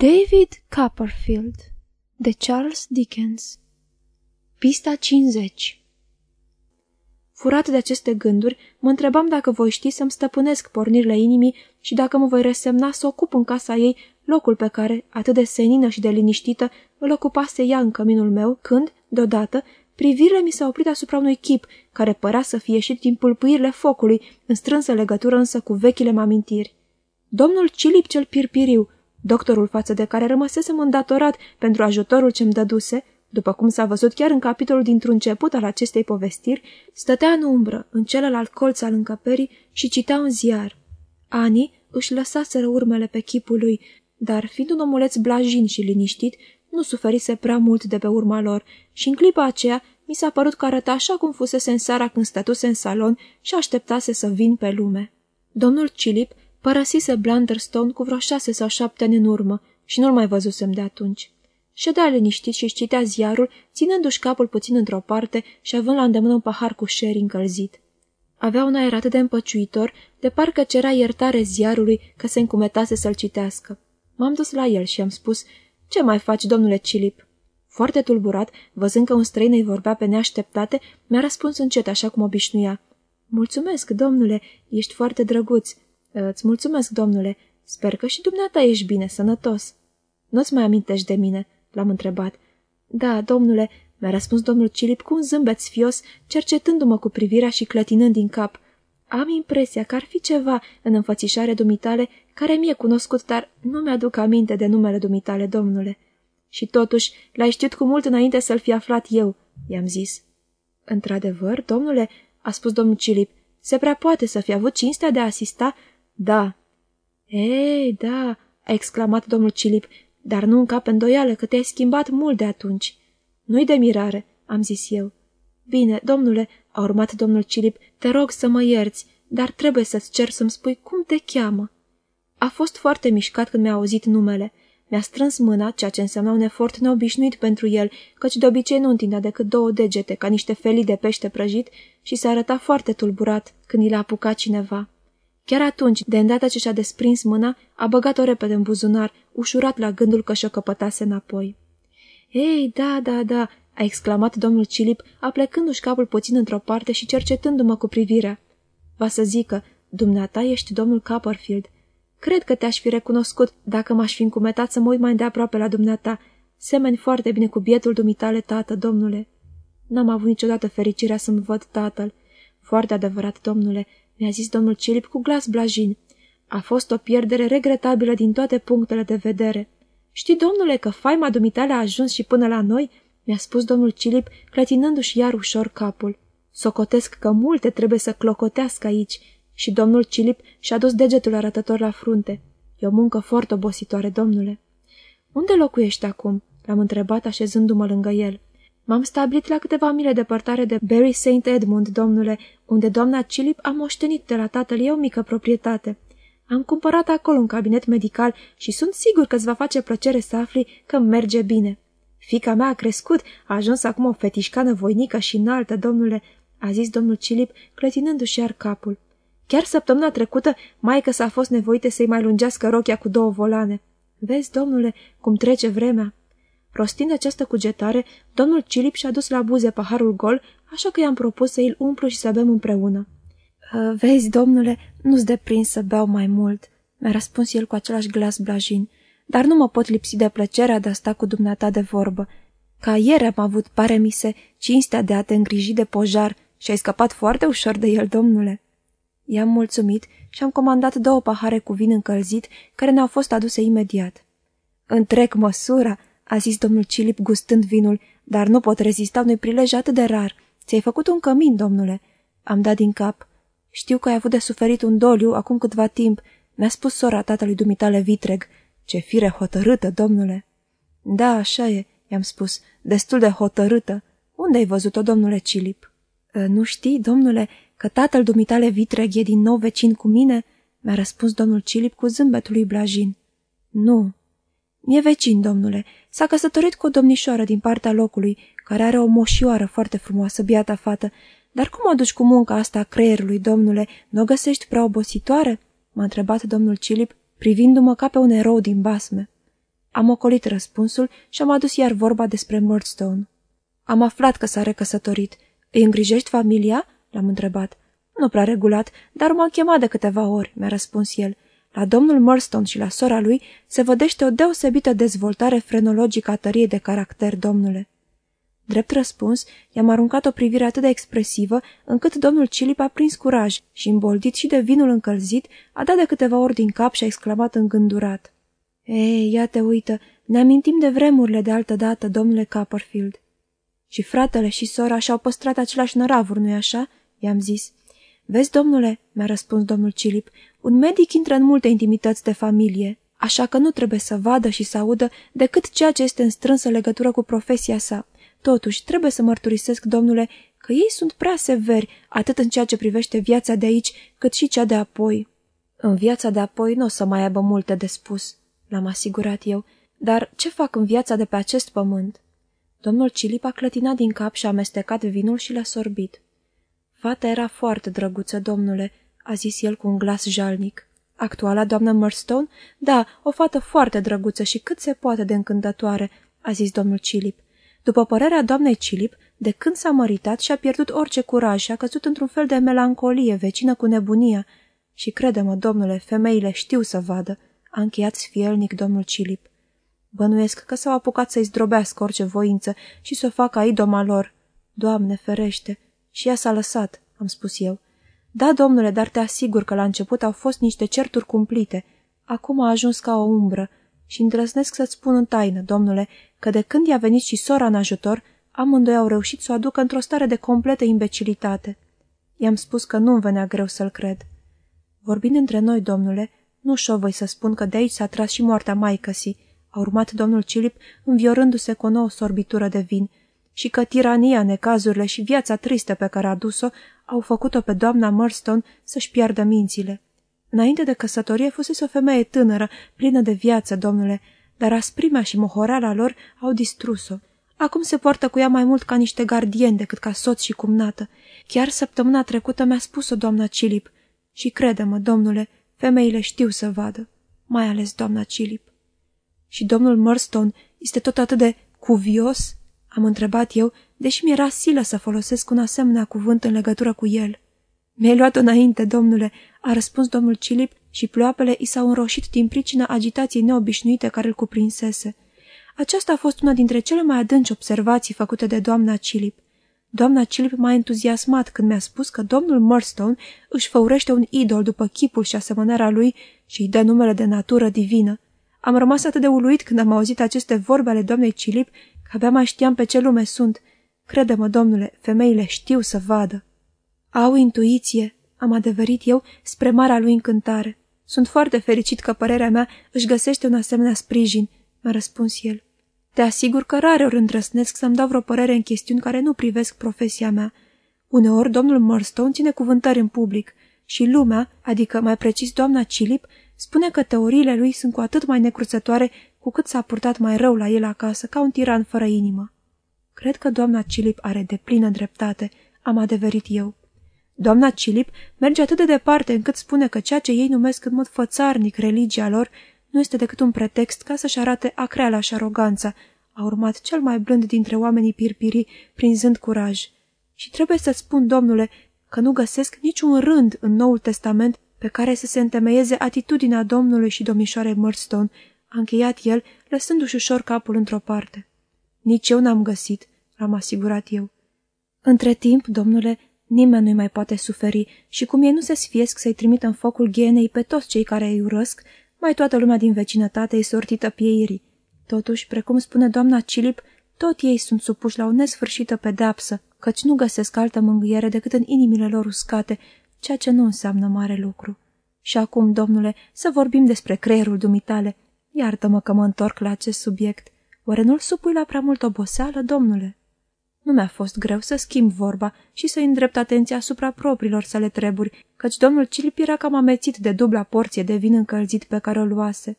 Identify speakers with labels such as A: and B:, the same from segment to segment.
A: David Copperfield de Charles Dickens Pista 50 Furat de aceste gânduri, mă întrebam dacă voi ști să-mi stăpânesc pornirile inimii și dacă mă voi resemna să ocup în casa ei locul pe care, atât de senină și de liniștită, îl ocupase ea în căminul meu, când, deodată, privirile mi s-au oprit asupra unui chip, care părea să fie ieșit din pulpuirile focului, în strânsă legătură însă cu vechile amintiri. Domnul Cilip cel Pirpiriu, doctorul față de care rămăsesem îndatorat pentru ajutorul ce-mi dăduse, după cum s-a văzut chiar în capitolul dintr-un început al acestei povestiri, stătea în umbră, în celălalt colț al încăperii și citea un ziar. Ani își lăsaseră urmele pe chipul lui, dar fiind un omuleț blajin și liniștit, nu suferise prea mult de pe urma lor și în clipa aceea mi s-a părut că arăta așa cum fusese în seara când stătuse în salon și așteptase să vin pe lume. Domnul Cilip părăsise Blunderstone cu vreo șase sau șapte ani în urmă și nu-l mai văzusem de atunci. Ședea liniștit și-și citea ziarul, ținându-și capul puțin într-o parte și având la îndemână un pahar cu sherry încălzit. Avea un aer atât de împăciuitor, de parcă cerea iertare ziarului că se încumetase să-l citească. M-am dus la el și am spus, Ce mai faci, domnule Cilip?" Foarte tulburat, văzând că un străin îi vorbea pe neașteptate, mi-a răspuns încet, așa cum obișnuia. Mulțumesc, domnule, ești foarte drăguț. Îți mulțumesc, domnule. Sper că și dumneata ești bine, sănătos." Nu-ți mai amintești de mine?" l-am întrebat. Da, domnule," mi-a răspuns domnul Cilip cu un zâmbet sfios, cercetându-mă cu privirea și clătinând din cap. Am impresia că ar fi ceva în înfățișare dumitale care mi-e cunoscut, dar nu mi-aduc aminte de numele dumitale, domnule." Și totuși l-ai știut cu mult înainte să-l fi aflat eu," i-am zis. Într-adevăr, domnule," a spus domnul Cilip, se prea poate să fi avut cinstea de a asista?" Da." Ei, da," a exclamat domnul Cilip, dar nu încap îndoială că te-ai schimbat mult de atunci." Nu-i de mirare," am zis eu. Bine, domnule," a urmat domnul Cilip, te rog să mă ierți, dar trebuie să-ți cer să-mi spui cum te cheamă." A fost foarte mișcat când mi-a auzit numele. Mi-a strâns mâna, ceea ce însemna un efort neobișnuit pentru el, căci de obicei nu întindea decât două degete, ca niște felii de pește prăjit, și se arăta foarte tulburat când i l-a apucat cineva. Chiar atunci, de îndată ce și-a desprins mâna, a băgat-o repede în buzunar, ușurat la gândul că și-o căpătase înapoi. Ei, da, da, da!" a exclamat domnul Cilip, aplecându-și capul puțin într-o parte și cercetându-mă cu privirea. Va să zică, dumneata ești domnul Copperfield. Cred că te-aș fi recunoscut dacă m-aș fi încumetat să mă uit mai de aproape la dumneata. Semeni foarte bine cu bietul dumitale tată, domnule. N-am avut niciodată fericirea să-mi văd tatăl. Foarte adevărat, domnule, mi-a zis domnul Cilip cu glas blajin. A fost o pierdere regretabilă din toate punctele de vedere. Știi, domnule, că faima dumitale a ajuns și până la noi?" mi-a spus domnul Cilip, clătinându-și iar ușor capul. Socotesc că multe trebuie să clocotească aici și domnul Cilip și-a dus degetul arătător la frunte. E o muncă foarte obositoare, domnule. Unde locuiești acum?" l-am întrebat așezându-mă lângă el. M-am stabilit la câteva mile departare de Bury St. Edmund, domnule, unde doamna Cilip a moștenit de la tatăl ei o mică proprietate. Am cumpărat acolo un cabinet medical și sunt sigur că îți va face plăcere să afli că merge bine. Fica mea a crescut, a ajuns acum o fetișcană voinică și înaltă, domnule, a zis domnul Cilip, clătinându-și iar capul. Chiar săptămâna trecută, maică s-a fost nevoită să-i mai lungească rochia cu două volane. Vezi, domnule, cum trece vremea. Rostind această cugetare, domnul Cilip și-a dus la buze paharul gol, așa că i-am propus să îl umplu și să bem împreună. Ă, vezi, domnule, nu-ți deprins să beau mai mult," mi-a răspuns el cu același glas blajin, dar nu mă pot lipsi de plăcerea de a sta cu dumneata de vorbă. Ca ieri am avut, pare mi se, cinstea de a te îngriji de pojar și ai scăpat foarte ușor de el, domnule." I-am mulțumit și am comandat două pahare cu vin încălzit, care ne-au fost aduse imediat. Întrec măsura," a zis domnul Cilip gustând vinul, dar nu pot rezista unui prilej atât de rar. Ți-ai făcut un cămin, domnule." Am dat din cap. Știu că ai avut de suferit un doliu acum câtva timp. Mi-a spus sora tatălui dumitale vitreg. Ce fire hotărâtă, domnule!" Da, așa e," i-am spus, destul de hotărâtă. Unde ai văzut-o, domnule Cilip?" Ă, nu știi, domnule, că tatăl dumitale vitreg e din nou vecin cu mine?" mi-a răspuns domnul Cilip cu zâmbetul lui Blajin. Nu." E vecin, domnule. S-a căsătorit cu o domnișoară din partea locului, care are o moșioară foarte frumoasă, biata fată, dar cum o duci cu munca asta a creierului, domnule? Nu o găsești prea obositoare?" m-a întrebat domnul Cilip, privindu-mă ca pe un erou din basme. Am ocolit răspunsul și am adus iar vorba despre Murdstone. Am aflat că s-a recăsătorit. Îi îngrijești familia?" l-am întrebat. Nu prea regulat, dar m-a chemat de câteva ori," mi-a răspuns el. La domnul Murdstone și la sora lui se vădește o deosebită dezvoltare frenologică a tăriei de caracter, domnule. Drept răspuns, i-am aruncat o privire atât de expresivă, încât domnul Cilip a prins curaj și, îmboldit și de vinul încălzit, a dat de câteva ori din cap și a exclamat îngândurat. Ei, ia te uită, ne amintim de vremurile de altă dată, domnule Copperfield. Și fratele și sora și-au păstrat același năravur, nu-i așa?" i-am zis. Vezi, domnule," mi-a răspuns domnul Cilip, un medic intră în multe intimități de familie, așa că nu trebuie să vadă și să audă decât ceea ce este în strânsă legătură cu profesia sa. Totuși, trebuie să mărturisesc, domnule, că ei sunt prea severi, atât în ceea ce privește viața de aici, cât și cea de apoi. În viața de apoi nu o să mai aibă multe de spus, l-am asigurat eu, dar ce fac în viața de pe acest pământ? Domnul Cilip a clătinat din cap și a amestecat vinul și l-a sorbit. Fata era foarte drăguță, domnule, a zis el cu un glas jalnic. Actuala doamnă Murstone? Da, o fată foarte drăguță și cât se poate de încântătoare, a zis domnul Cilip. După părerea doamnei Cilip, de când s-a măritat și-a pierdut orice curaj și a căzut într-un fel de melancolie vecină cu nebunia. Și crede-mă, domnule, femeile știu să vadă, a încheiat sfielnic domnul Cilip. Bănuiesc că s-au apucat să-i zdrobească orice voință și să o facă idoma lor. Doamne, ferește! Și ea s-a lăsat, am spus eu. Da, domnule, dar te asigur că la început au fost niște certuri cumplite. Acum a ajuns ca o umbră și îndrăznesc să-ți spun în taină, domnule, că de când i-a venit și sora în ajutor, amândoi au reușit să o aducă într-o stare de completă imbecilitate. I-am spus că nu-mi venea greu să-l cred. Vorbind între noi, domnule, nu și-o voi să spun că de aici s-a tras și moartea maicăsii, a urmat domnul Cilip, înviorându-se cu o nouă sorbitură de vin, și că tirania, necazurile și viața tristă pe care a dus-o au făcut-o pe doamna Murstone să-și piardă mințile. Înainte de căsătorie fusese o femeie tânără, plină de viață, domnule, dar asprimea și mohoreala lor au distrus-o. Acum se poartă cu ea mai mult ca niște gardieni decât ca soț și cumnată. Chiar săptămâna trecută mi-a spus-o doamna Cilip. Și crede-mă, domnule, femeile știu să vadă, mai ales doamna Cilip. Și domnul Murstone este tot atât de cuvios?" Am întrebat eu, deși mi-era silă să folosesc un asemenea cuvânt în legătură cu el. Mi-ai luat înainte, domnule," a răspuns domnul Cilip și ploapele i s-au înroșit din pricina agitației neobișnuite care îl cuprinsese. Aceasta a fost una dintre cele mai adânci observații făcute de doamna Cilip. Doamna Cilip m-a entuziasmat când mi-a spus că domnul Murstone își făurește un idol după chipul și asemănarea lui și îi dă numele de natură divină. Am rămas atât de uluit când am auzit aceste vorbe ale doamnei Cilip, că abia mai știam pe ce lume sunt. Crede-mă, domnule, femeile știu să vadă. Au intuiție, am adeverit eu, spre marea lui încântare. Sunt foarte fericit că părerea mea își găsește un asemenea sprijin, mi-a răspuns el. Te asigur că rare ori îndrăsnesc să-mi dau vreo părere în chestiuni care nu privesc profesia mea. Uneori domnul Murstone ține cuvântări în public și lumea, adică mai precis doamna Cilip, spune că teoriile lui sunt cu atât mai necruțătoare cu cât s-a purtat mai rău la el acasă, ca un tiran fără inimă. Cred că doamna Cilip are de plină dreptate, am adeverit eu. Doamna Cilip merge atât de departe încât spune că ceea ce ei numesc în mod fățarnic religia lor nu este decât un pretext ca să-și arate acreala și aroganța, a urmat cel mai blând dintre oamenii pirpirii, prinzând curaj. Și trebuie să spun, domnule, că nu găsesc niciun rând în Noul Testament pe care să se întemeieze atitudinea domnului și domnișoarei Murdstone, a încheiat el, lăsându-și ușor capul într-o parte. Nici eu n-am găsit, am asigurat eu. Între timp, domnule, nimeni nu-i mai poate suferi și cum ei nu se sfiesc să-i trimită în focul ghenei pe toți cei care îi urăsc, mai toată lumea din vecinătate e sortită pieirii. Totuși, precum spune doamna Cilip, tot ei sunt supuși la o nesfârșită pedapsă, căci nu găsesc altă mângâiere decât în inimile lor uscate, ceea ce nu înseamnă mare lucru. Și acum, domnule, să vorbim despre creierul dumitale. Iartă-mă că mă întorc la acest subiect. Oare nu-l supui la prea mult oboseală, domnule? Nu mi-a fost greu să schimb vorba și să îndrept atenția asupra propriilor sale treburi, căci domnul Cilip era cam amețit de dubla porție de vin încălzit pe care o luase.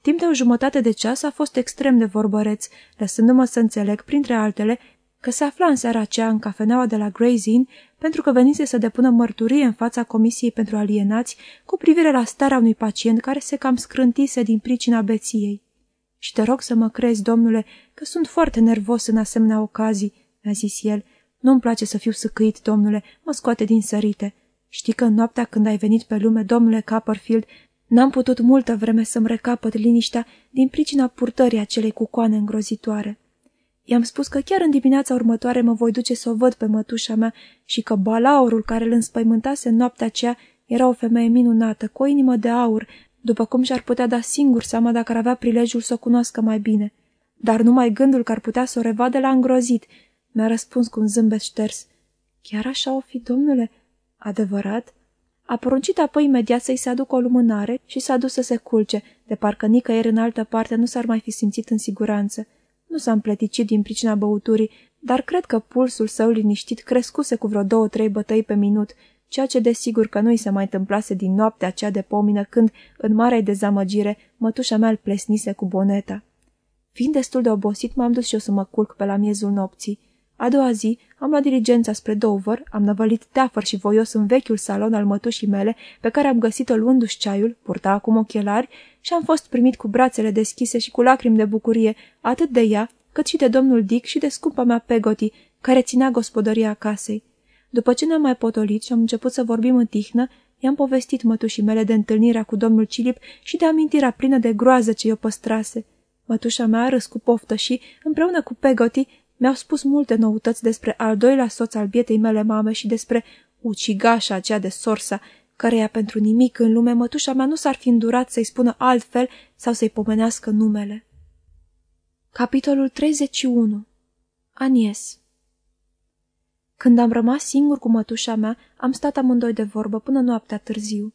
A: Timp de o jumătate de ceas a fost extrem de vorbăreț, lăsându-mă să înțeleg, printre altele, că se afla în seara aceea în cafeneaua de la Gray's Inn pentru că venise să depună mărturie în fața Comisiei pentru Alienați cu privire la starea unui pacient care se cam scrântise din pricina beției. Și te rog să mă crezi, domnule, că sunt foarte nervos în asemenea ocazii, mi-a zis el. Nu-mi place să fiu săcăit, domnule, mă scoate din sărite. Știi că în noaptea când ai venit pe lume, domnule Copperfield, n-am putut multă vreme să-mi recapăt liniștea din pricina purtării acelei cucoane îngrozitoare. I-am spus că chiar în dimineața următoare mă voi duce să o văd pe mătușa mea și că balaurul care îl înspăimântase în noaptea aceea era o femeie minunată, cu o inimă de aur, după cum și-ar putea da singur seama dacă ar avea prilejul să o cunoască mai bine. Dar numai gândul că ar putea să o revadă l-a îngrozit. Mi-a răspuns cu un zâmbet șters. Chiar așa o fi, domnule? Adevărat? A poruncit apoi imediat să-i se aducă o lumânare și s-a dus să se culce, de parcă nicăieri în altă parte nu s-ar mai fi simțit în siguranță. Nu s-a împleticit din pricina băuturii, dar cred că pulsul său liniștit crescuse cu vreo două-trei bătăi pe minut, ceea ce desigur că nu-i se mai întâmplase din noaptea aceea de pomină când, în mare dezamăgire, mătușa mea îl plesnise cu boneta. Fiind destul de obosit, m-am dus și eu să mă culc pe la miezul nopții. A doua zi am luat diligența spre Dover, am năvălit teafăr și voios în vechiul salon al mătușii mele, pe care am găsit-o luându-și ceaiul, purta acum ochelari, și am fost primit cu brațele deschise și cu lacrimi de bucurie, atât de ea, cât și de domnul Dick și de scumpa mea Pegoti, care ținea gospodăria casei. După ce ne-am mai potolit și am început să vorbim în tihnă, i-am povestit mătușii mele de întâlnirea cu domnul Cilip și de amintirea plină de groază ce i-o păstrase. Mătușa mea a râs cu poftă și, împreună cu Pegoti, mi-au spus multe noutăți despre al doilea soț al bietei mele mame și despre ucigașa aceea de sorsa, căreia pentru nimic în lume mătușa mea nu s-ar fi îndurat să-i spună altfel sau să-i pomenească numele. Capitolul 31 Anies Când am rămas singur cu mătușa mea, am stat amândoi de vorbă până noaptea târziu.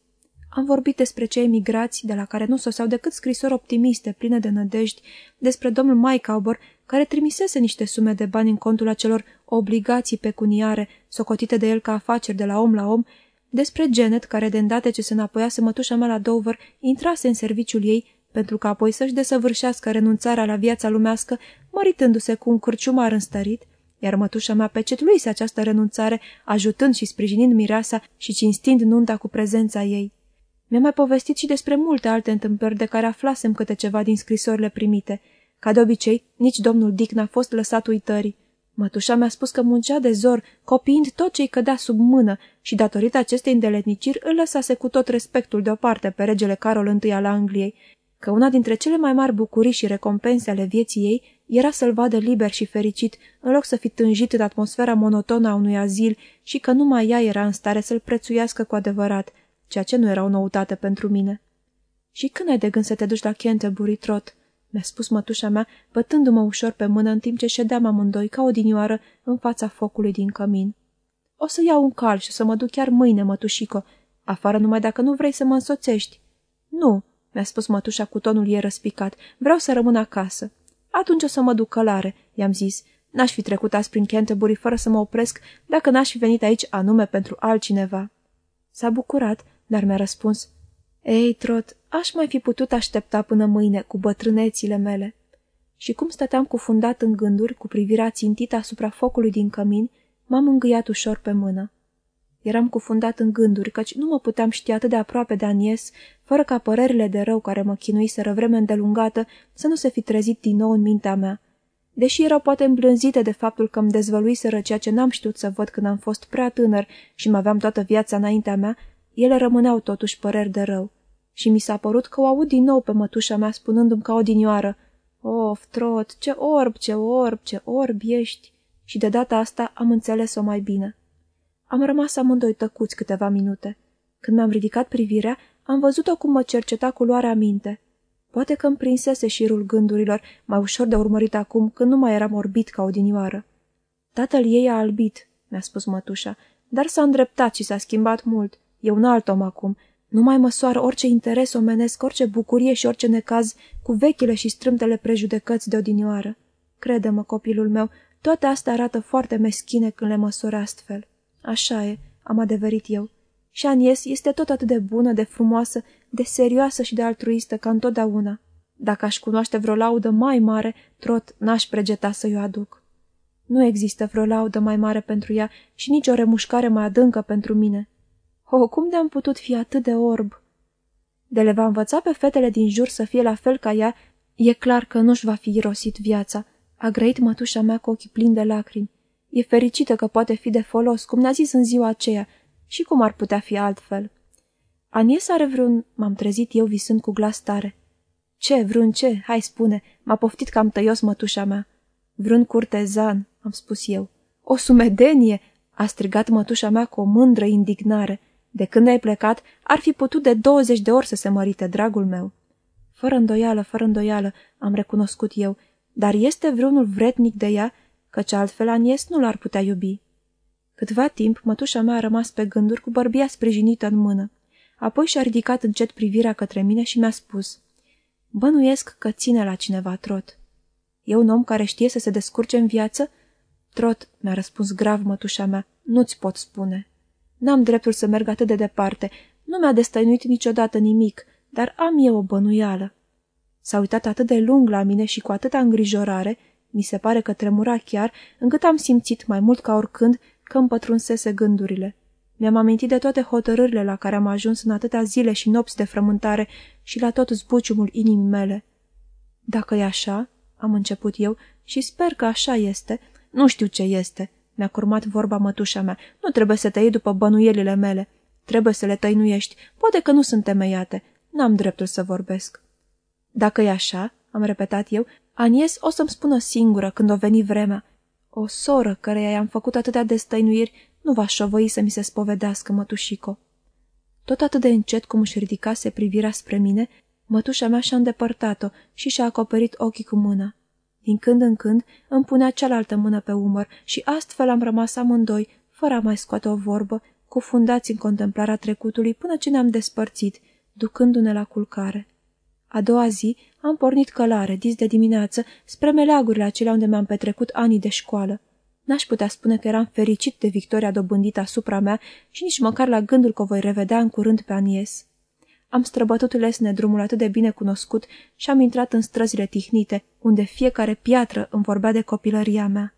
A: Am vorbit despre cei emigrați, de la care nu soseau decât scrisori optimiste, pline de nădejdi, despre domnul Maicaubor, care trimisese niște sume de bani în contul acelor obligații pecuniare, socotite de el ca afaceri de la om la om, despre Janet, care de îndată ce se înapoiase mătușa mea la Dover, intrase în serviciul ei, pentru că apoi să-și desăvârșească renunțarea la viața lumească, măritându-se cu un cârciumar înstărit, iar mătușa mea pecetluise această renunțare, ajutând și sprijinind mireasa și cinstind nunta cu prezența ei. Mi-a mai povestit și despre multe alte întâmplări de care aflasem câte ceva din scrisorile primite. Ca de obicei, nici domnul Dick n-a fost lăsat uitării. Mătușa mi-a spus că muncea de zor, copiind tot ce-i cădea sub mână și datorită acestei îndeletniciri îl lăsase cu tot respectul deoparte pe regele Carol I al Angliei, că una dintre cele mai mari bucurii și recompense ale vieții ei era să-l vadă liber și fericit, în loc să fi tânjit în atmosfera monotonă a unui azil și că numai ea era în stare să-l prețuiască cu adevărat – ceea ce nu era o noutate pentru mine. Și când ai de gând să te duci la Canterbury, Trot?" mi-a spus mătușa mea, bătându-mă ușor pe mână în timp ce ședeam amândoi ca o dinioară în fața focului din cămin. O să iau un cal și să mă duc chiar mâine, mătușico, afară numai dacă nu vrei să mă însoțești." Nu," mi-a spus mătușa cu tonul ei răspicat, vreau să rămân acasă." Atunci o să mă duc călare," i-am zis. N-aș fi trecut azi prin Canterbury fără să mă opresc dacă n-aș fi venit aici anume pentru altcineva." S-a bucurat dar mi-a răspuns, Ei, Trot, aș mai fi putut aștepta până mâine cu bătrânețile mele. Și cum stăteam cufundat în gânduri, cu privirea țintită asupra focului din cămin, m-am îngâiat ușor pe mână. Eram cufundat în gânduri, căci nu mă puteam ști atât de aproape de Anies, fără ca părerile de rău care mă chinuiseră vreme îndelungată să nu se fi trezit din nou în mintea mea. Deși erau poate îmblânzite de faptul că îmi dezvăluiseră ceea ce n-am știut să văd când am fost prea tânăr și mă aveam toată viața înaintea mea, ele rămâneau totuși păreri de rău. Și mi s-a părut că o aud din nou pe mătușa mea spunându-mi ca o dinioară, Of, trot, ce orb, ce orb, ce orb ești! Și de data asta am înțeles-o mai bine. Am rămas amândoi tăcuți câteva minute. Când mi-am ridicat privirea, am văzut-o cum mă cerceta cu luarea minte. Poate că îmi prinsese șirul gândurilor, mai ușor de urmărit acum, când nu mai eram orbit ca o dinioară. Tatăl ei a albit, mi-a spus mătușa, dar s-a îndreptat și s-a schimbat mult. E un alt om acum. Nu mai măsoară orice interes omenesc, orice bucurie și orice necaz cu vechile și strâmtele prejudecăți de odinioară. Crede-mă, copilul meu, toate astea arată foarte meschine când le măsoară astfel. Așa e, am adeverit eu. Și Anies este tot atât de bună, de frumoasă, de serioasă și de altruistă ca întotdeauna. Dacă aș cunoaște vreo laudă mai mare, trot n-aș pregeta să-i o aduc. Nu există vreo laudă mai mare pentru ea și nici o remușcare mai adâncă pentru mine. Oh, cum de-am putut fi atât de orb? De le va învăța pe fetele din jur să fie la fel ca ea, E clar că nu-și va fi irosit viața, a grăit mătușa mea cu ochii plini de lacrimi. E fericită că poate fi de folos, cum ne-a zis în ziua aceea, și cum ar putea fi altfel. Anies are vreun... M-am trezit eu visând cu glas tare. Ce, vreun ce? Hai spune, m-a poftit cam tăios mătușa mea. Vreun curtezan, am spus eu. O sumedenie, a strigat mătușa mea cu o mândră indignare. De când ai plecat, ar fi putut de douăzeci de ori să se mărite, dragul meu. Fără îndoială, fără îndoială, am recunoscut eu, dar este vreunul vretnic de ea, căci altfel Anies nu l-ar putea iubi. Câtva timp, mătușa mea a rămas pe gânduri cu bărbia sprijinită în mână. Apoi și-a ridicat încet privirea către mine și mi-a spus Bănuiesc că ține la cineva trot. E un om care știe să se descurce în viață? Trot, mi-a răspuns grav mătușa mea, nu-ți pot spune. N-am dreptul să merg atât de departe, nu mi-a destăinuit niciodată nimic, dar am eu o bănuială. S-a uitat atât de lung la mine și cu atâta îngrijorare, mi se pare că tremura chiar, încât am simțit mai mult ca oricând că îmi pătrunsese gândurile. Mi-am amintit de toate hotărârile la care am ajuns în atâtea zile și nopți de frământare și la tot zbuciumul inimii mele. Dacă e așa, am început eu, și sper că așa este, nu știu ce este, mi-a curmat vorba mătușa mea, nu trebuie să te iei după bănuielile mele, trebuie să le tăinuiești, poate că nu sunt temeiate, n-am dreptul să vorbesc. Dacă e așa, am repetat eu, Anies o să-mi spună singură când o veni vremea. O soră căreia i-am făcut atâtea destăinuiri nu va șovăi să mi se spovedească, mătușico. Tot atât de încet cum își ridicase privirea spre mine, mătușa mea și-a îndepărtat-o și și-a acoperit ochii cu mâna. Din când în când îmi punea cealaltă mână pe umăr și astfel am rămas amândoi, fără a mai scoate o vorbă, cufundați în contemplarea trecutului până ce ne-am despărțit, ducându-ne la culcare. A doua zi am pornit călare, dis de dimineață, spre meleagurile acelea unde mi-am petrecut anii de școală. N-aș putea spune că eram fericit de victoria dobândită asupra mea și nici măcar la gândul că o voi revedea în curând pe Anies. Am străbătut lesne drumul atât de bine cunoscut și am intrat în străzile tihnite, unde fiecare piatră îmi vorbea de copilăria mea.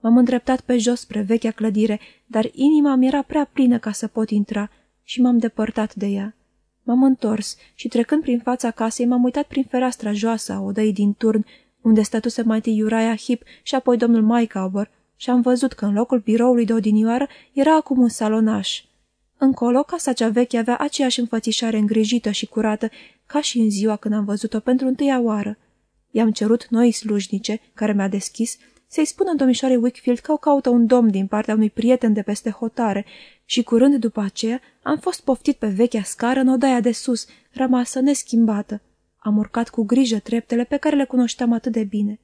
A: M-am îndreptat pe jos spre vechea clădire, dar inima mi era prea plină ca să pot intra și m-am depărtat de ea. M-am întors și trecând prin fața casei m-am uitat prin fereastra joasă a odăii din turn, unde stătuse mai întâi Uriah Hip și apoi domnul Mycauber, și am văzut că în locul biroului de odinioară era acum un salonaș. Încolo, casa cea veche avea aceeași înfățișare îngrijită și curată ca și în ziua când am văzut-o pentru întâia oară. I-am cerut noi slujnice, care mi-a deschis, să-i spună domnișoarei Wickfield că o caută un domn din partea unui prieten de peste hotare și curând după aceea am fost poftit pe vechea scară în odaia de sus, rămasă neschimbată. Am urcat cu grijă treptele pe care le cunoșteam atât de bine.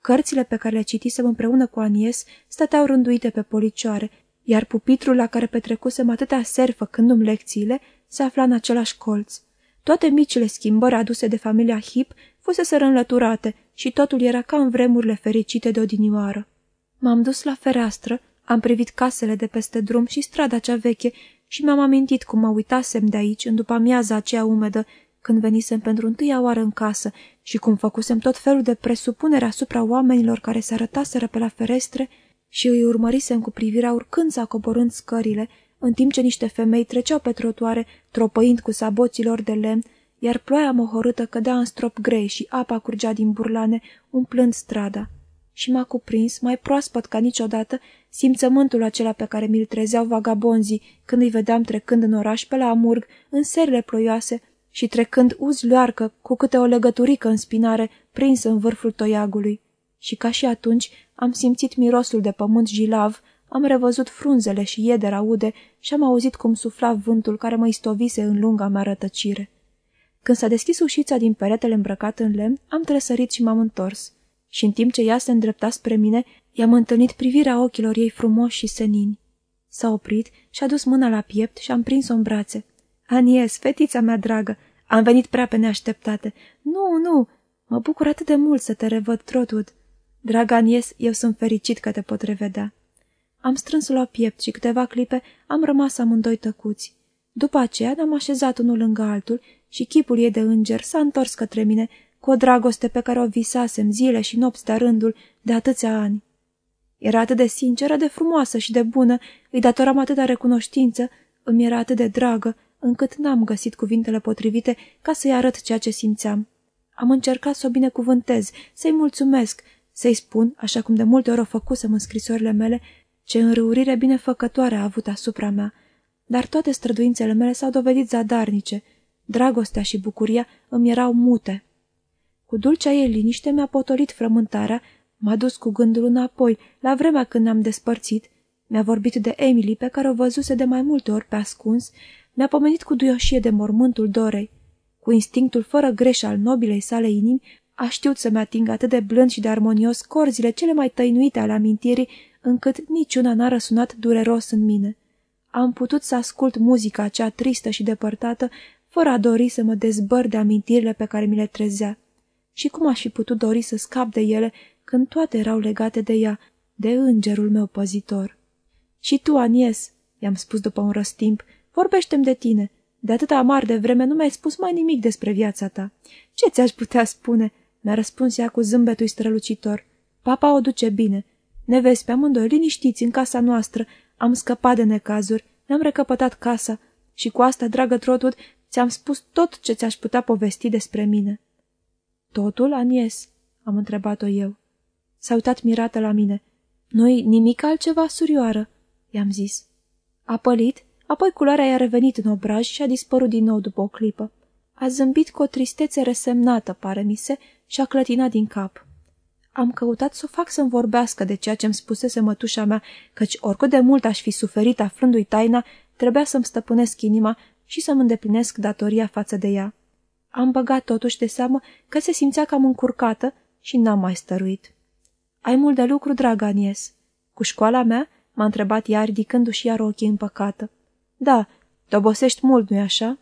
A: Cărțile pe care le citisem împreună cu Anies stăteau rânduite pe policioare, iar pupitrul la care petrecusem atâtea seri făcându-mi lecțiile se afla în același colț. Toate micile schimbări aduse de familia Hip fusese înlăturate și totul era ca în vremurile fericite de odinioară. M-am dus la fereastră, am privit casele de peste drum și strada cea veche și mi-am amintit cum mă uitasem de aici în după amiaza aceea umedă când venisem pentru întâia oară în casă și cum făcusem tot felul de presupunere asupra oamenilor care se arătaseră pe la ferestre și îi urmărisem cu privirea urcând sau coborând scările, în timp ce niște femei treceau pe trotuare, tropăind cu saboților de lemn, iar ploaia mohorâtă cădea în strop grei și apa curgea din burlane, umplând strada. Și m-a cuprins, mai proaspăt ca niciodată, simțământul acela pe care mi-l trezeau vagabonzii când îi vedeam trecând în oraș pe la Amurg, în serile ploioase, și trecând uzi luarcă cu câte o legăturică în spinare prinsă în vârful toiagului. Și ca și atunci am simțit mirosul de pământ jilav, am revăzut frunzele și iedera ude și am auzit cum sufla vântul care mă istovise în lunga mea rătăcire. Când s-a deschis ușița din peretele îmbrăcat în lemn, am tresărit și m-am întors. Și în timp ce ea se îndrepta spre mine, i-am întâlnit privirea ochilor ei frumoși și senini. S-a oprit și a dus mâna la piept și am prins-o în brațe. Anies, fetița mea dragă, am venit prea pe neașteptate. Nu, nu, mă bucur atât de mult să te revăd, Trotwood. Dragă Anies, eu sunt fericit că te pot revedea. Am strâns la piept și câteva clipe am rămas amândoi tăcuți. După aceea ne-am așezat unul lângă altul și chipul ei de înger s-a întors către mine cu o dragoste pe care o visasem zile și nopți de rândul de atâția ani. Era atât de sinceră, de frumoasă și de bună, îi datoram atâta recunoștință, îmi era atât de dragă, încât n-am găsit cuvintele potrivite ca să-i arăt ceea ce simțeam. Am încercat să o binecuvântez, să-i mulțumesc, să-i spun, așa cum de multe ori o făcusem în scrisorile mele, ce înrăurire binefăcătoare a avut asupra mea. Dar toate străduințele mele s-au dovedit zadarnice. Dragostea și bucuria îmi erau mute. Cu dulcea ei liniște mi-a potolit frământarea, m-a dus cu gândul înapoi, la vremea când ne-am despărțit, mi-a vorbit de Emily, pe care o văzuse de mai multe ori pe ascuns, mi-a pomenit cu duioșie de mormântul Dorei. Cu instinctul fără greș al nobilei sale inimi, a știut să-mi atingă atât de blând și de armonios corzile cele mai tăinuite ale amintirii, încât niciuna n-a răsunat dureros în mine. Am putut să ascult muzica acea tristă și depărtată, fără a dori să mă dezbăr de amintirile pe care mi le trezea. Și cum aș fi putut dori să scap de ele când toate erau legate de ea, de îngerul meu păzitor? Și tu, Anies, i-am spus după un răstimp, vorbește de tine. De atâta amar de vreme nu mi-ai spus mai nimic despre viața ta. Ce ți-aș putea spune? Mi-a răspuns ea cu zâmbetul strălucitor. Papa o duce bine. Ne vezi pe amândoi liniștiți în casa noastră. Am scăpat de necazuri, ne-am recăpătat casa și cu asta, dragă Trotud, ți-am spus tot ce ți-aș putea povesti despre mine. Totul, Anies? Am întrebat-o eu. S-a uitat mirată la mine. Nu-i nimic altceva, surioară? i-am zis. A pălit, apoi culoarea i-a revenit în obraj și a dispărut din nou după o clipă. A zâmbit cu o tristețe resemnată, pare mi se, și a clătinat din cap. Am căutat să o fac să-mi vorbească de ceea ce-mi spusese mătușa mea, căci oricât de mult aș fi suferit aflându-i taina, trebuia să-mi stăpânesc inima și să-mi îndeplinesc datoria față de ea. Am băgat totuși de seamă că se simțea cam încurcată și n-am mai stăruit. Ai mult de lucru, dragă Anies. Cu școala mea m-a întrebat ea ridicându-și iar ochii împăcată. Da, te obosești mult, nu-i așa?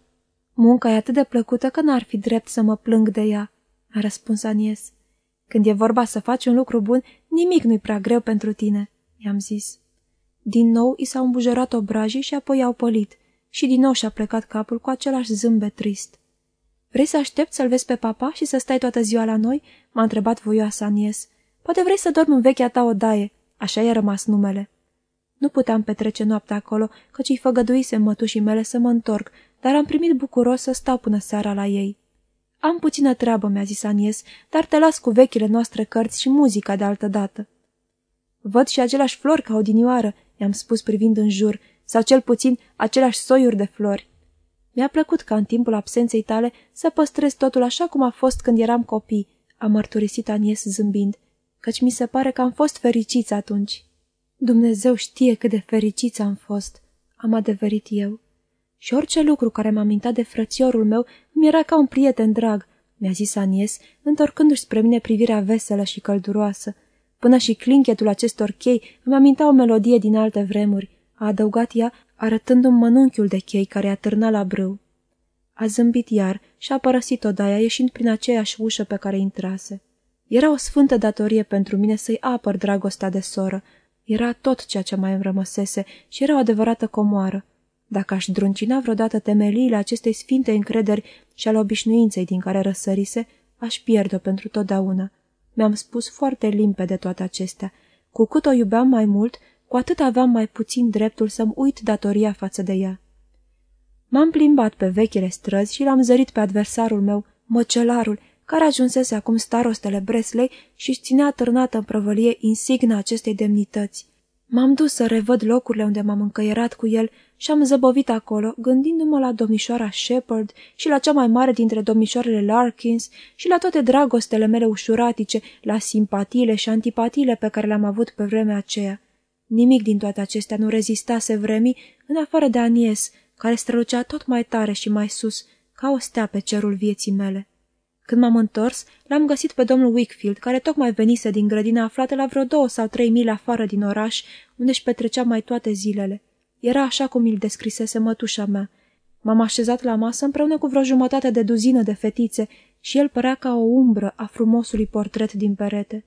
A: Munca e atât de plăcută că n-ar fi drept să mă plâng de ea, a răspuns Anies. Când e vorba să faci un lucru bun, nimic nu-i prea greu pentru tine, i-am zis. Din nou i s-au îmbujorat obrajii și apoi i-au pălit și din nou și-a plecat capul cu același zâmbet trist. Vrei să aștept să-l vezi pe papa și să stai toată ziua la noi?" m-a întrebat voioasa Anies. Poate vrei să dormi în vechea ta odaie." Așa i-a rămas numele. Nu puteam petrece noaptea acolo, căci îi făgăduise mătușii mele să mă întorc, dar am primit bucuros să stau până seara la ei. Am puțină treabă, mi-a zis Anies, dar te las cu vechile noastre cărți și muzica de altă dată. Văd și aceleași flori ca odinioară, i-am spus privind în jur, sau cel puțin aceleași soiuri de flori. Mi-a plăcut ca în timpul absenței tale să păstrez totul așa cum a fost când eram copii, a mărturisit Anies zâmbind, căci mi se pare că am fost fericiți atunci. Dumnezeu știe cât de fericiți am fost, am adeverit eu. Și orice lucru care m-a mintat de frățiorul meu mi era ca un prieten drag, mi-a zis Anies, întorcându-și spre mine privirea veselă și călduroasă. Până și clinchetul acestor chei îmi aminta o melodie din alte vremuri, a adăugat ea, arătându-mi mănunchiul de chei care a târnat la brâu. A zâmbit iar și a părăsit odaia, ieșind prin aceeași ușă pe care intrase. Era o sfântă datorie pentru mine să-i apăr dragostea de soră. Era tot ceea ce mai îmi rămăsese și era o adevărată comoară. Dacă aș druncina vreodată temeliile acestei sfinte încrederi și al obișnuinței din care răsărise, aș pierde-o pentru totdeauna. Mi-am spus foarte limpede toate acestea. Cu cât o iubeam mai mult, cu atât aveam mai puțin dreptul să-mi uit datoria față de ea. M-am plimbat pe vechile străzi și l-am zărit pe adversarul meu, măcelarul, care ajunsese acum starostele Breslei și își ținea târnată în prăvălie insigna acestei demnități. M-am dus să revăd locurile unde m-am încăierat cu el și am zăbovit acolo, gândindu-mă la domnișoara Shepard și la cea mai mare dintre domnișoarele Larkins și la toate dragostele mele ușuratice, la simpatiile și antipatiile pe care le-am avut pe vremea aceea. Nimic din toate acestea nu rezistase vremii, în afară de Anies, care strălucea tot mai tare și mai sus, ca o stea pe cerul vieții mele. Când m-am întors, l-am găsit pe domnul Wickfield, care tocmai venise din grădina aflată la vreo două sau trei mile afară din oraș, unde își petrecea mai toate zilele. Era așa cum îl descrisese mătușa mea. M-am așezat la masă împreună cu vreo jumătate de duzină de fetițe și el părea ca o umbră a frumosului portret din perete.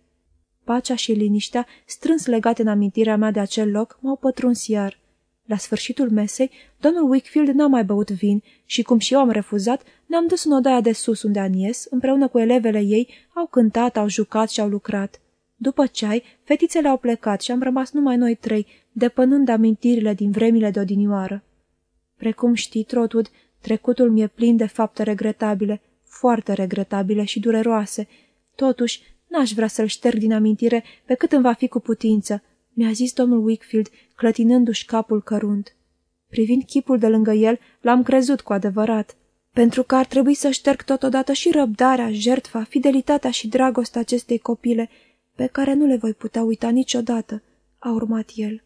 A: Pacea și liniștea, strâns legate în amintirea mea de acel loc, m-au pătruns iar. La sfârșitul mesei, domnul Wickfield n-a mai băut vin și, cum și eu am refuzat, ne-am dus în odaia de sus unde Anies, împreună cu elevele ei, au cântat, au jucat și au lucrat. După ceai, fetițele au plecat și am rămas numai noi trei, depănând amintirile din vremile de odinioară. Precum știi, Trotwood, trecutul mi-e plin de fapte regretabile, foarte regretabile și dureroase. Totuși, n-aș vrea să-l șterg din amintire pe cât îmi va fi cu putință, mi-a zis domnul Wickfield, clătinându-și capul cărunt. Privind chipul de lângă el, l-am crezut cu adevărat. Pentru că ar trebui să șterg totodată și răbdarea, jertfa, fidelitatea și dragostea acestei copile, pe care nu le voi putea uita niciodată, a urmat el.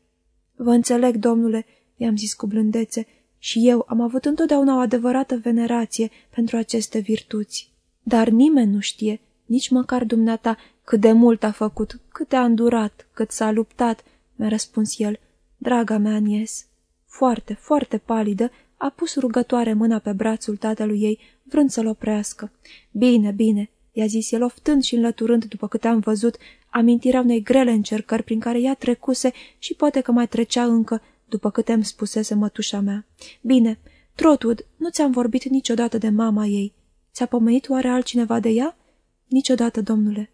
A: Vă înțeleg, domnule, i-am zis cu blândețe, și eu am avut întotdeauna o adevărată venerație pentru aceste virtuți. Dar nimeni nu știe, nici măcar dumneata, cât de mult a făcut, cât a îndurat, cât s-a luptat, mi-a răspuns el. Draga mea, Anies. Foarte, foarte palidă, a pus rugătoare mâna pe brațul tatălui ei, vrând să-l oprească. Bine, bine, i-a zis el oftând și înlăturând, după câte am văzut, amintirea unei grele încercări prin care ea trecuse și poate că mai trecea încă, după câte îmi spusese mătușa mea. Bine, Trotwood, nu ți-am vorbit niciodată de mama ei. Ți-a pomenit oare altcineva de ea? Niciodată, domnule.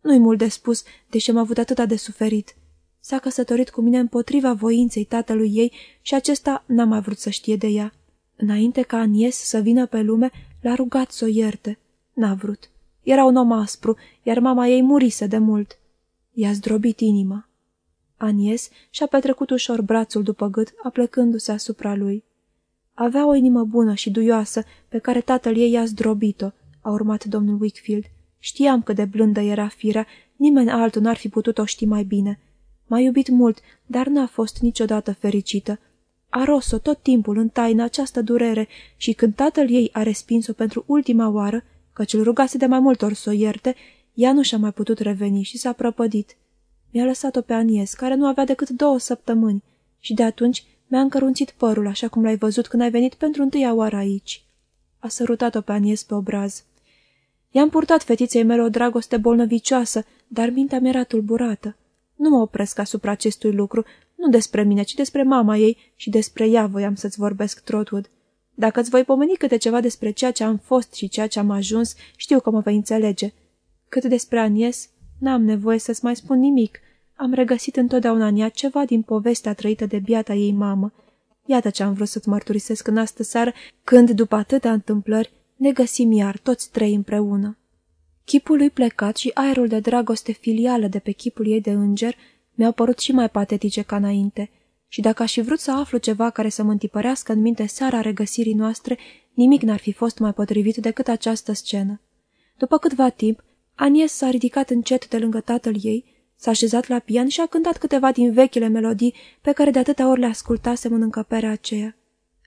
A: Nu-i mult de spus, deși am avut atâta de suferit. S-a căsătorit cu mine împotriva voinței tatălui ei și acesta n-a mai vrut să știe de ea. Înainte ca Anies să vină pe lume, l-a rugat să o ierte. N-a vrut. Era un om aspru, iar mama ei murise de mult. I-a zdrobit inima. Anies și-a petrecut ușor brațul după gât, aplecându-se asupra lui. Avea o inimă bună și duioasă, pe care tatăl ei i-a zdrobit-o, a urmat domnul Wickfield. Știam cât de blândă era firea, nimeni altul n-ar fi putut-o ști mai bine. M-a iubit mult, dar n-a fost niciodată fericită. A ros-o tot timpul în taină această durere și când tatăl ei a respins-o pentru ultima oară, căci îl rugase de mai multe ori să o ierte, ea nu și-a mai putut reveni și s-a prăpădit. Mi-a lăsat-o pe Anies, care nu avea decât două săptămâni, și de atunci mi-a încărunțit părul, așa cum l-ai văzut când ai venit pentru întâia oară aici. A sărutat-o pe Anies pe obraz. I-am purtat fetiței mele o dragoste bolnăvicioasă, dar mintea mi era tulburată. Nu mă opresc asupra acestui lucru, nu despre mine, ci despre mama ei și despre ea voiam să-ți vorbesc, Trotwood. Dacă îți voi pomeni câte ceva despre ceea ce am fost și ceea ce am ajuns, știu că mă vei înțelege. Cât despre Anies, n-am nevoie să-ți mai spun nimic. Am regăsit întotdeauna în ea ceva din povestea trăită de biata ei mamă. Iată ce am vrut să-ți mărturisesc în astă seară, când, după atâtea întâmplări, ne găsim iar toți trei împreună. Chipul lui plecat și aerul de dragoste filială de pe chipul ei de înger mi-au părut și mai patetice ca înainte, și dacă aș fi vrut să aflu ceva care să mă întipărească în minte seara regăsirii noastre, nimic n-ar fi fost mai potrivit decât această scenă. După câtva timp, Anies s-a ridicat încet de lângă tatăl ei, s-a așezat la pian și a cântat câteva din vechile melodii pe care de atâtea ori le ascultasem în încăperea aceea.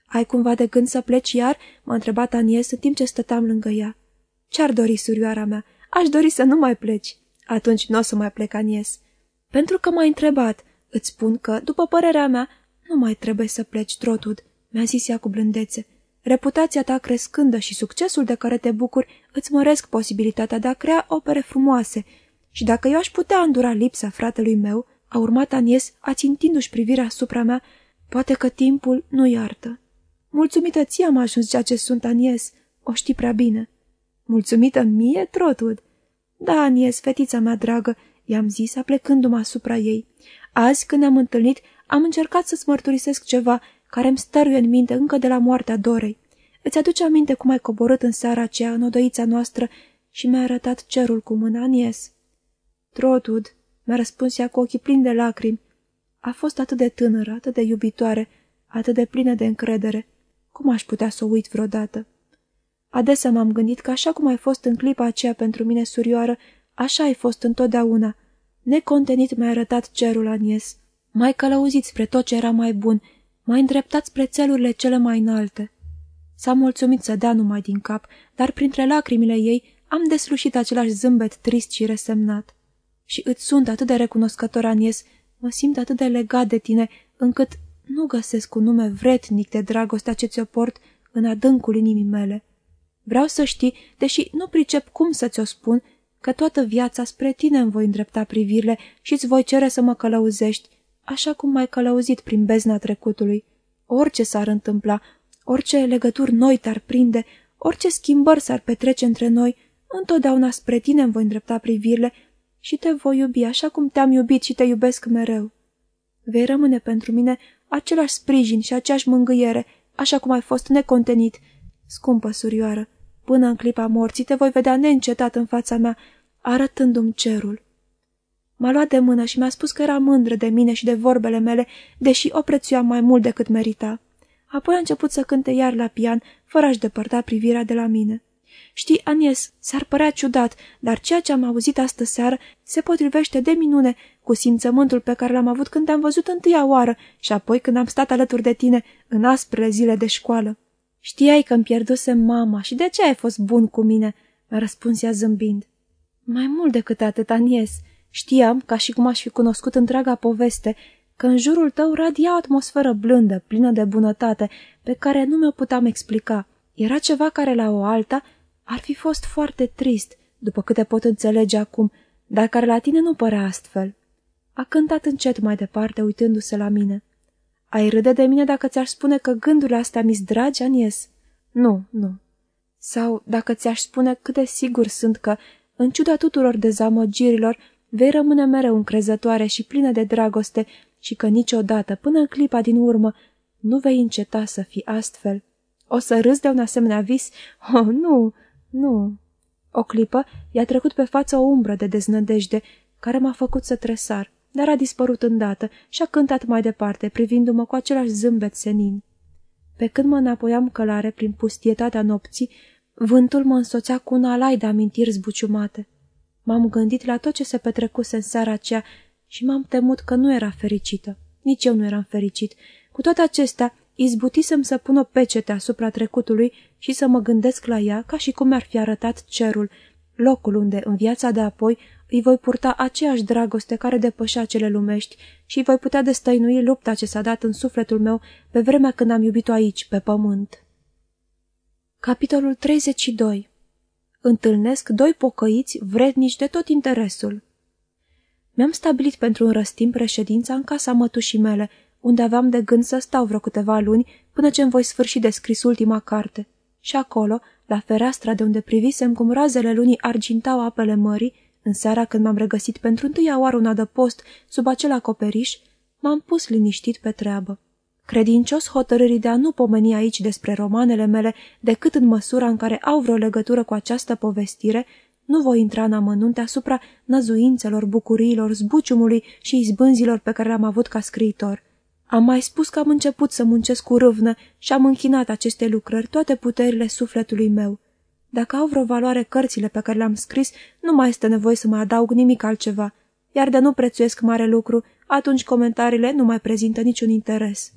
A: Ai cumva de gând să pleci iar?" m-a întrebat Anies în timp ce stăteam lângă ea. Ce-ar dori, surioara mea? Aș dori să nu mai pleci." Atunci nu o să mai plec, Anies." Pentru că m-ai întrebat. Îți spun că, după părerea mea, nu mai trebuie să pleci, Trotud," mi-a zis ea cu blândețe. Reputația ta crescândă și succesul de care te bucuri îți măresc posibilitatea de a crea opere frumoase. Și dacă eu aș putea îndura lipsa fratelui meu, a urmat Anies, ațintindu-și privirea asupra mea, poate că timpul nu iartă. Mulțumită ție am ajuns ceea ce sunt, Anies. O știi prea bine. Mulțumită mie, Trotwood? Da, Anies, fetița mea dragă, i-am zis, aplecându-mă asupra ei. Azi, când ne-am întâlnit, am încercat să-ți mărturisesc ceva care îmi stăruie în minte încă de la moartea Dorei. Îți aduce aminte cum ai coborât în seara aceea în odăița noastră și mi-a arătat cerul cu mâna, Anies? Trotwood, mi-a răspuns ea cu ochii plini de lacrimi. A fost atât de tânără, atât de iubitoare, atât de plină de încredere. Cum aș putea să o uit vreodată? Adesea m-am gândit că așa cum ai fost în clipa aceea pentru mine surioară, așa ai fost întotdeauna. Necontenit mi-ai arătat cerul, Anies. M-ai călăuzit spre tot ce era mai bun, m-ai îndreptat spre țelurile cele mai înalte. S-a mulțumit să dea numai din cap, dar printre lacrimile ei am deslușit același zâmbet trist și resemnat. Și îți sunt atât de recunoscător, Anies, mă simt atât de legat de tine, încât nu găsesc un nume vretnic de dragostea ce ți-o port în adâncul inimii mele. Vreau să știi, deși nu pricep cum să ți-o spun, că toată viața spre tine îmi voi îndrepta privirile și îți voi cere să mă călăuzești, așa cum m-ai călăuzit prin bezna trecutului. Orice s-ar întâmpla, orice legături noi te-ar prinde, orice schimbări s-ar petrece între noi, întotdeauna spre tine îmi voi îndrepta privirile și te voi iubi așa cum te-am iubit și te iubesc mereu. Vei rămâne pentru mine același sprijin și aceeași mângâiere, așa cum ai fost necontenit. Scumpă surioară, Până în clipa morții te voi vedea neîncetat în fața mea, arătându-mi cerul. M-a luat de mână și mi-a spus că era mândră de mine și de vorbele mele, deși o prețuia mai mult decât merita. Apoi a început să cânte iar la pian, fără a-și depărta privirea de la mine. Știi, Anies, s-ar părea ciudat, dar ceea ce am auzit astă seară se potrivește de minune cu simțământul pe care l-am avut când te-am văzut întâia oară și apoi când am stat alături de tine în asprele zile de școală. Știai că îmi pierdusem mama și de ce ai fost bun cu mine?" mi-a răspuns ea zâmbind. Mai mult decât atât, Anies, știam, ca și cum aș fi cunoscut întreaga poveste, că în jurul tău radia o atmosferă blândă, plină de bunătate, pe care nu mi-o puteam explica. Era ceva care la o alta ar fi fost foarte trist, după câte pot înțelege acum, dar care la tine nu părea astfel. A cântat încet mai departe, uitându-se la mine. Ai râde de mine dacă ți-aș spune că gândurile astea mi-s dragi, Anies? Nu, nu. Sau dacă ți-aș spune cât de sigur sunt că, în ciuda tuturor dezamăgirilor, vei rămâne mereu încrezătoare și plină de dragoste și că niciodată, până în clipa din urmă, nu vei înceta să fii astfel. O să râzi de un asemenea vis? Oh, nu, nu. O clipă i-a trecut pe față o umbră de deznădejde care m-a făcut să tresar, dar a dispărut îndată și a cântat mai departe, privindu-mă cu același zâmbet senin. Pe când mă înapoiam călare prin pustietatea nopții, vântul mă însoțea cu un alai de amintiri zbuciumate. M-am gândit la tot ce se petrecuse în seara aceea și m-am temut că nu era fericită. Nici eu nu eram fericit. Cu toate acestea, izbutisem să pun o pecete asupra trecutului și să mă gândesc la ea ca și cum mi-ar fi arătat cerul, locul unde, în viața de apoi, îi voi purta aceeași dragoste care depășea cele lumești și îi voi putea destăinui lupta ce s-a dat în sufletul meu pe vremea când am iubit-o aici, pe pământ. Capitolul 32 Întâlnesc doi pocăiți vrednici de tot interesul. Mi-am stabilit pentru un răstimp reședința în casa mătușii mele, unde aveam de gând să stau vreo câteva luni până ce îmi voi sfârși de scris ultima carte. Și acolo, la fereastra de unde privisem cum razele lunii argintau apele mării, în seara când m-am regăsit pentru întâia oară un adăpost sub acel acoperiș, m-am pus liniștit pe treabă. Credincios hotărârii de a nu pomeni aici despre romanele mele decât în măsura în care au vreo legătură cu această povestire, nu voi intra în amănunte asupra năzuințelor, bucuriilor, zbuciumului și izbânzilor pe care le-am avut ca scriitor. Am mai spus că am început să muncesc cu râvnă și am închinat aceste lucrări toate puterile sufletului meu. Dacă au vreo valoare cărțile pe care le-am scris, nu mai este nevoie să mai adaug nimic altceva, iar de nu prețuiesc mare lucru, atunci comentariile nu mai prezintă niciun interes.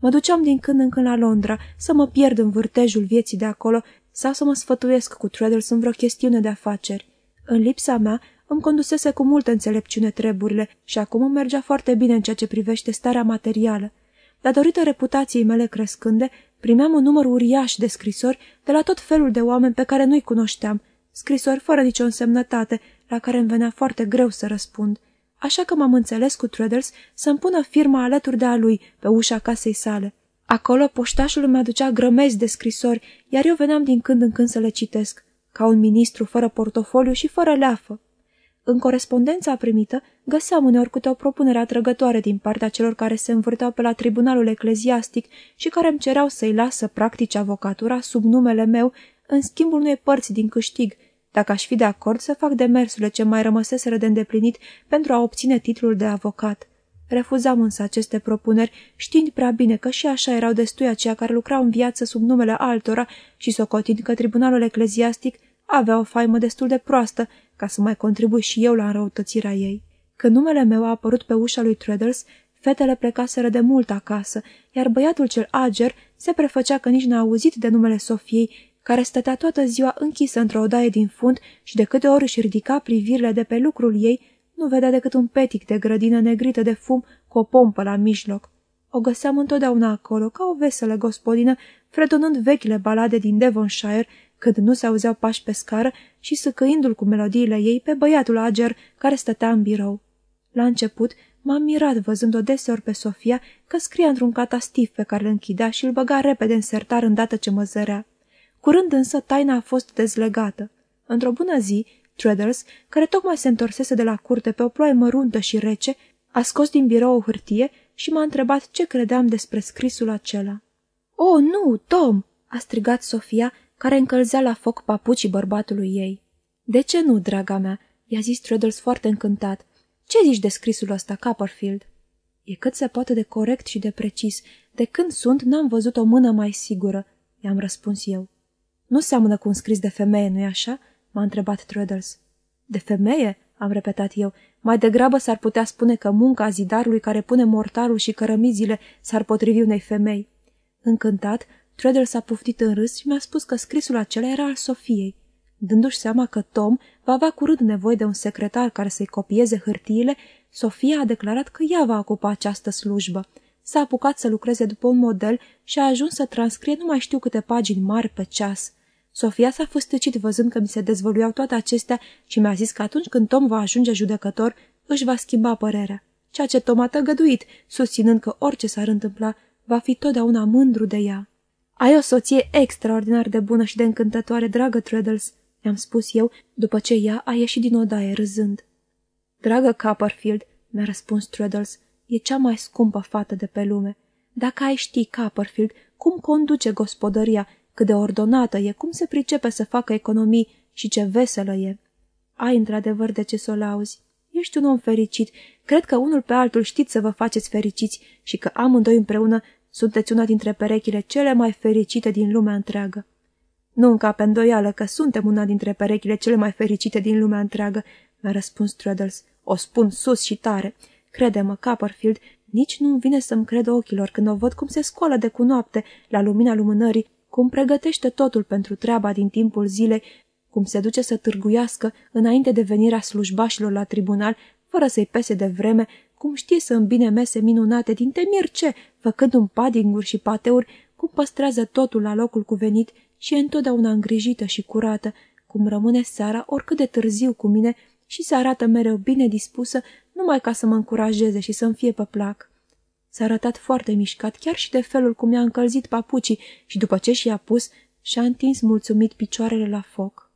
A: Mă duceam din când în când la Londra să mă pierd în vârtejul vieții de acolo sau să mă sfătuiesc cu Treadles în vreo chestiune de afaceri. În lipsa mea, îmi condusese cu multă înțelepciune treburile și acum îmi mergea foarte bine în ceea ce privește starea materială. Datorită reputației mele crescânde, primeam un număr uriaș de scrisori de la tot felul de oameni pe care nu-i cunoșteam, scrisori fără nicio însemnătate, la care îmi venea foarte greu să răspund. Așa că m-am înțeles cu Treadles să-mi pună firma alături de a lui, pe ușa casei sale. Acolo poștașul îmi aducea grămezi de scrisori, iar eu veneam din când în când să le citesc, ca un ministru fără portofoliu și fără leafă. În corespondența primită, găseam uneori câte o propunere atrăgătoare din partea celor care se învârteau pe la tribunalul ecleziastic și care îmi cereau să-i las să practice avocatura sub numele meu în schimbul unei părți din câștig, dacă aș fi de acord să fac demersurile ce mai rămăseseră de îndeplinit pentru a obține titlul de avocat. Refuzam însă aceste propuneri, știind prea bine că și așa erau destui aceia care lucrau în viață sub numele altora și socotind că tribunalul ecleziastic avea o faimă destul de proastă ca să mai contribui și eu la înrăutățirea ei. Când numele meu a apărut pe ușa lui Treadles, fetele plecaseră de mult acasă, iar băiatul cel ager se prefăcea că nici n-a auzit de numele Sofiei, care stătea toată ziua închisă într-o odaie din fund și de câte ori își ridica privirile de pe lucrul ei, nu vedea decât un petic de grădină negrită de fum cu o pompă la mijloc. O găseam întotdeauna acolo, ca o veselă gospodină, fredonând vechile balade din Devonshire, când nu se auzeau pași pe scară și săcăindu-l cu melodiile ei pe băiatul ager care stătea în birou. La început, m-am mirat văzând-o deseori pe Sofia că scria într-un catastif pe care îl închidea și îl băga repede în sertar îndată ce mă zărea. Curând însă taina a fost dezlegată. Într-o bună zi, Treadles, care tocmai se întorsese de la curte pe o ploaie măruntă și rece, a scos din birou o hârtie și m-a întrebat ce credeam despre scrisul acela. O, nu, Tom!" a strigat Sofia, care încălzea la foc papucii bărbatului ei. De ce nu, draga mea?" i-a zis Treadles foarte încântat. Ce zici de scrisul ăsta, Copperfield?" E cât se poate de corect și de precis. De când sunt, n-am văzut o mână mai sigură," i-am răspuns eu. Nu seamănă cu un scris de femeie, nu-i așa?" m-a întrebat Treadles. De femeie?" Am repetat eu. Mai degrabă s-ar putea spune că munca zidarului care pune mortarul și cărămizile s-ar potrivi unei femei. Încântat, Treadles a puftit în râs și mi-a spus că scrisul acela era al Sofiei. Dându-și seama că Tom va avea curând nevoie de un secretar care să-i copieze hârtiile, Sofia a declarat că ea va ocupa această slujbă. S-a apucat să lucreze după un model și a ajuns să transcrie nu mai știu câte pagini mari pe ceas. Sofia s-a fustăcit văzând că mi se dezvăluiau toate acestea și mi-a zis că atunci când Tom va ajunge judecător, își va schimba părerea. Ceea ce Tom a tăgăduit, susținând că orice s-ar întâmpla, va fi totdeauna mândru de ea. Ai o soție extraordinar de bună și de încântătoare, dragă Treadles, i-am spus eu, după ce ea a ieșit din odaie râzând. Dragă Copperfield, mi-a răspuns Treadles, e cea mai scumpă fată de pe lume. Dacă ai ști, Copperfield, cum conduce gospodăria, cât de ordonată e, cum se pricepe să facă economii și ce veselă e. Ai într-adevăr de ce să o lauzi. Ești un om fericit. Cred că unul pe altul știți să vă faceți fericiți și că amândoi împreună sunteți una dintre perechile cele mai fericite din lumea întreagă. Nu încape îndoială că suntem una dintre perechile cele mai fericite din lumea întreagă, mi-a răspuns Truddles. O spun sus și tare. Crede-mă, Copperfield, nici nu-mi vine să-mi cred ochilor când o văd cum se scoală de cu noapte la lumina lumânării, cum pregătește totul pentru treaba din timpul zilei, cum se duce să târguiască înainte de venirea slujbașilor la tribunal, fără să-i pese de vreme, cum știe să îmbine mese minunate din temir ce, făcând un padinguri și pateuri, cum păstrează totul la locul cuvenit și e întotdeauna îngrijită și curată, cum rămâne seara oricât de târziu cu mine și se arată mereu bine dispusă, numai ca să mă încurajeze și să-mi fie pe plac. S-a arătat foarte mișcat chiar și de felul cum i-a încălzit papucii și după ce și-a pus, și-a întins mulțumit picioarele la foc.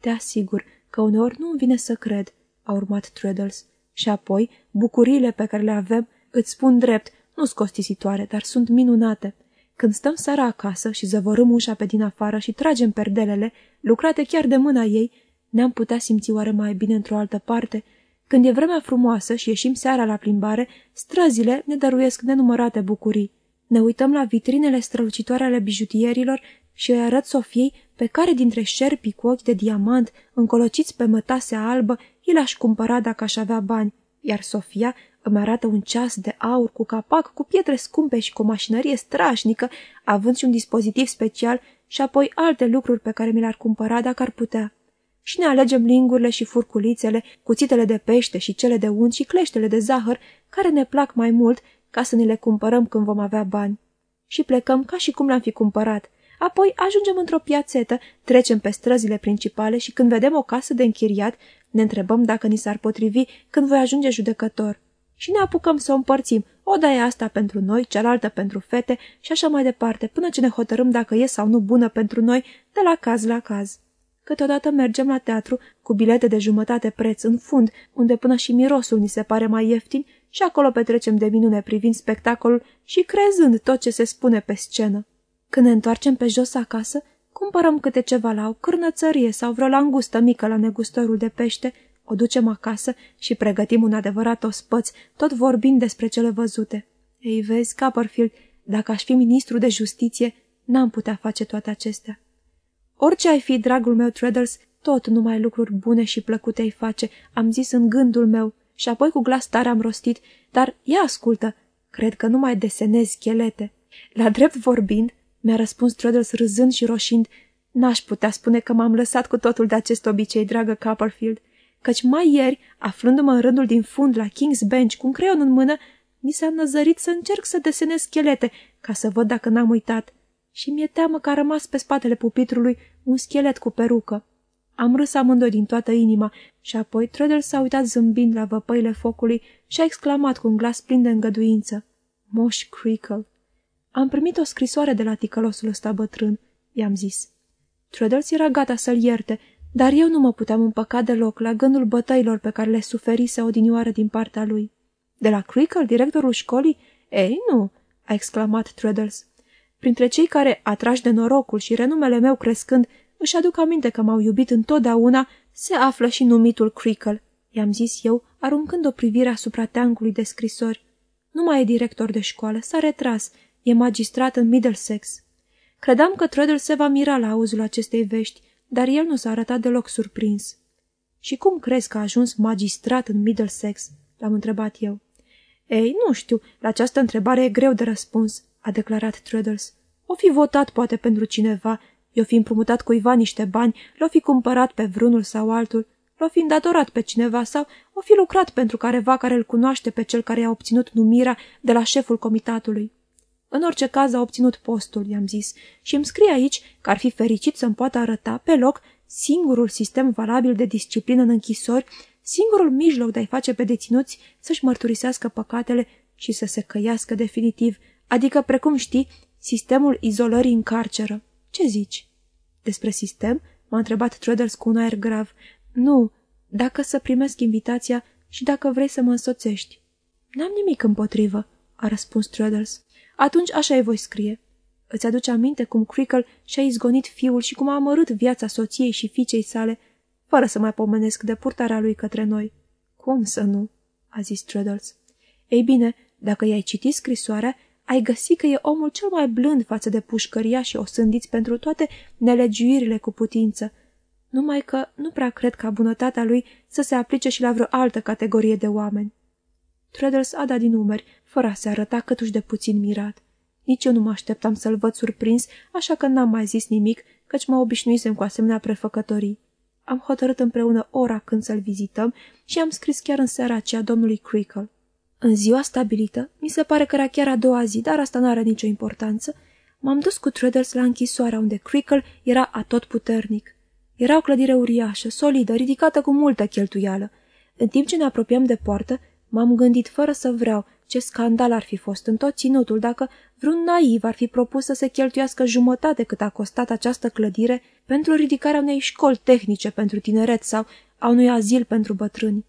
A: Te asigur că uneori nu-mi vine să cred, a urmat Treadles, și apoi bucuriile pe care le avem, îți spun drept, nu-s costisitoare, dar sunt minunate. Când stăm seara acasă și zăvorâm ușa pe din afară și tragem perdelele, lucrate chiar de mâna ei, ne-am putea simți oare mai bine într-o altă parte? Când e vremea frumoasă și ieșim seara la plimbare, străzile ne dăruiesc nenumărate bucurii. Ne uităm la vitrinele strălucitoare ale bijutierilor și îi arăt Sofiei pe care dintre șerpii cu ochi de diamant, încolociți pe mătasea albă, el aș cumpăra dacă aș avea bani, iar Sofia îmi arată un ceas de aur cu capac, cu pietre scumpe și cu o mașinărie strașnică, având și un dispozitiv special și apoi alte lucruri pe care mi le-ar cumpăra dacă ar putea. Și ne alegem lingurile și furculițele, cuțitele de pește și cele de unt și cleștele de zahăr, care ne plac mai mult, ca să ne le cumpărăm când vom avea bani. Și plecăm ca și cum le-am fi cumpărat. Apoi ajungem într-o piațetă, trecem pe străzile principale și când vedem o casă de închiriat, ne întrebăm dacă ni s-ar potrivi când voi ajunge judecător și ne apucăm să o împărțim, o daie asta pentru noi, cealaltă pentru fete și așa mai departe, până ce ne hotărâm dacă e sau nu bună pentru noi, de la caz la caz. Câteodată mergem la teatru cu bilete de jumătate preț în fund, unde până și mirosul ni se pare mai ieftin și acolo petrecem de minune privind spectacolul și crezând tot ce se spune pe scenă. Când ne întoarcem pe jos acasă, cumpărăm câte ceva la o cârnățărie sau vreo langustă mică la negustorul de pește o ducem acasă și pregătim un adevărat ospăț, tot vorbind despre cele văzute. Ei, vezi, Copperfield, dacă aș fi ministru de justiție, n-am putea face toate acestea. Orice ai fi, dragul meu, Treadles, tot numai lucruri bune și plăcute ai face, am zis în gândul meu și apoi cu glas tare am rostit, dar ia ascultă, cred că nu mai desenezi schelete. La drept vorbind, mi-a răspuns Treadles râzând și roșind, n-aș putea spune că m-am lăsat cu totul de acest obicei, dragă Copperfield căci mai ieri, aflându-mă în rândul din fund la King's Bench cu un creion în mână, mi s-a năzărit să încerc să desenez schelete, ca să văd dacă n-am uitat. Și mi-e teamă că a rămas pe spatele pupitrului un schelet cu perucă. Am râs amândoi din toată inima și apoi Treadle s-a uitat zâmbind la văpăile focului și a exclamat cu un glas plin de îngăduință. Moș Creakle. Am primit o scrisoare de la ticălosul ăsta bătrân, i-am zis. Treadles era gata să-l ierte, dar eu nu mă puteam împăca deloc la gândul bătăilor pe care le suferise odinioară din partea lui. De la Creakle, directorul școlii? Ei, nu, a exclamat Treadles. Printre cei care, atrași de norocul și renumele meu crescând, își aduc aminte că m-au iubit întotdeauna, se află și numitul Crickle, i-am zis eu, aruncând o privire asupra teancului de scrisori. Nu mai e director de școală, s-a retras, e magistrat în Middlesex. Credeam că Treadle se va mira la auzul acestei vești, dar el nu s-a arătat deloc surprins. Și cum crezi că a ajuns magistrat în Middlesex?" l-am întrebat eu. Ei, nu știu, la această întrebare e greu de răspuns," a declarat Treadles. O fi votat poate pentru cineva, i-o fi împrumutat cuiva niște bani, l-o fi cumpărat pe vrunul sau altul, l-o fi îndatorat pe cineva sau o fi lucrat pentru careva care îl cunoaște pe cel care i-a obținut numirea de la șeful comitatului. În orice caz a obținut postul, i-am zis, și îmi scrie aici că ar fi fericit să-mi poată arăta pe loc singurul sistem valabil de disciplină în închisori, singurul mijloc de a-i face pe deținuți să-și mărturisească păcatele și să se căiască definitiv, adică, precum știi, sistemul izolării în carceră. Ce zici? Despre sistem? M-a întrebat Treadles cu un aer grav. Nu, dacă să primesc invitația și dacă vrei să mă însoțești. N-am nimic împotrivă, a răspuns Treadles. Atunci așa îi voi scrie. Îți aduce aminte cum Crickle și-a izgonit fiul și cum a amărât viața soției și fiicei sale, fără să mai pomenesc de purtarea lui către noi. Cum să nu? a zis Treadles. Ei bine, dacă i-ai citit scrisoarea, ai găsi că e omul cel mai blând față de pușcăria și osândiți pentru toate nelegiuirile cu putință, numai că nu prea cred ca bunătatea lui să se aplice și la vreo altă categorie de oameni. Treadles a dat din umeri, fără a se arăta câtuși de puțin mirat. Nici eu nu mă așteptam să-l văd surprins, așa că n-am mai zis nimic, căci mă obișnuisem cu asemenea prefăcătorii. Am hotărât împreună ora când să-l vizităm și am scris chiar în seara aceea domnului Crickle. În ziua stabilită, mi se pare că era chiar a doua zi, dar asta n-are nicio importanță, m-am dus cu Treadles la închisoarea unde Crickle era atotputernic. Era o clădire uriașă, solidă, ridicată cu multă cheltuială. În timp ce ne apropiam de poartă, m-am gândit fără să vreau ce scandal ar fi fost în tot ținutul dacă vreun naiv ar fi propus să se cheltuiască jumătate cât a costat această clădire pentru ridicarea unei școli tehnice pentru tineret sau a unui azil pentru bătrâni.